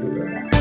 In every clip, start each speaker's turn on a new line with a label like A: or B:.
A: Yeah.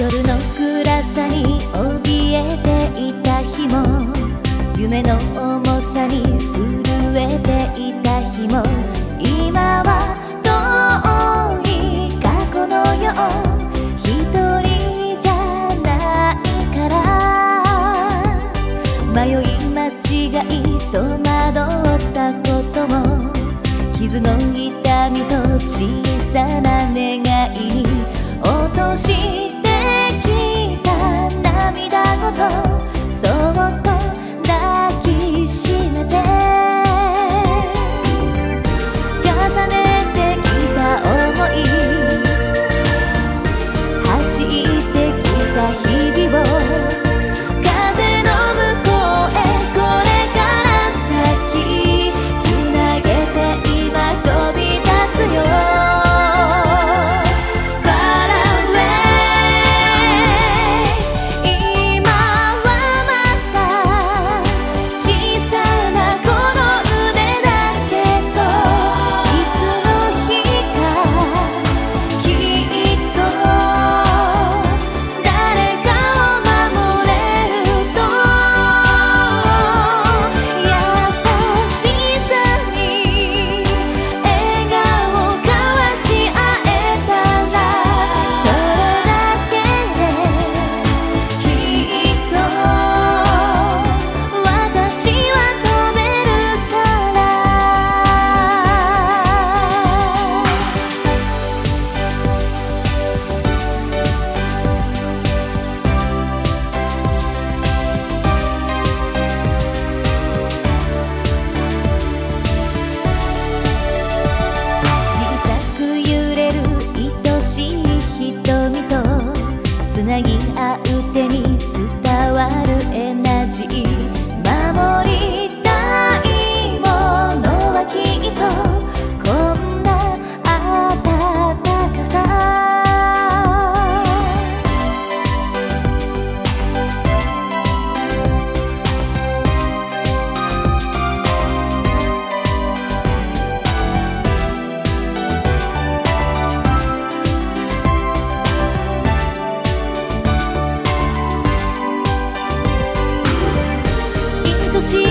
A: 夜の暗さに怯えていた日も夢の重さに震えていた日も今は遠い過去のよう一人じゃないから迷い間違い戸惑ったことも傷の痛みと小さな願いに落として tus.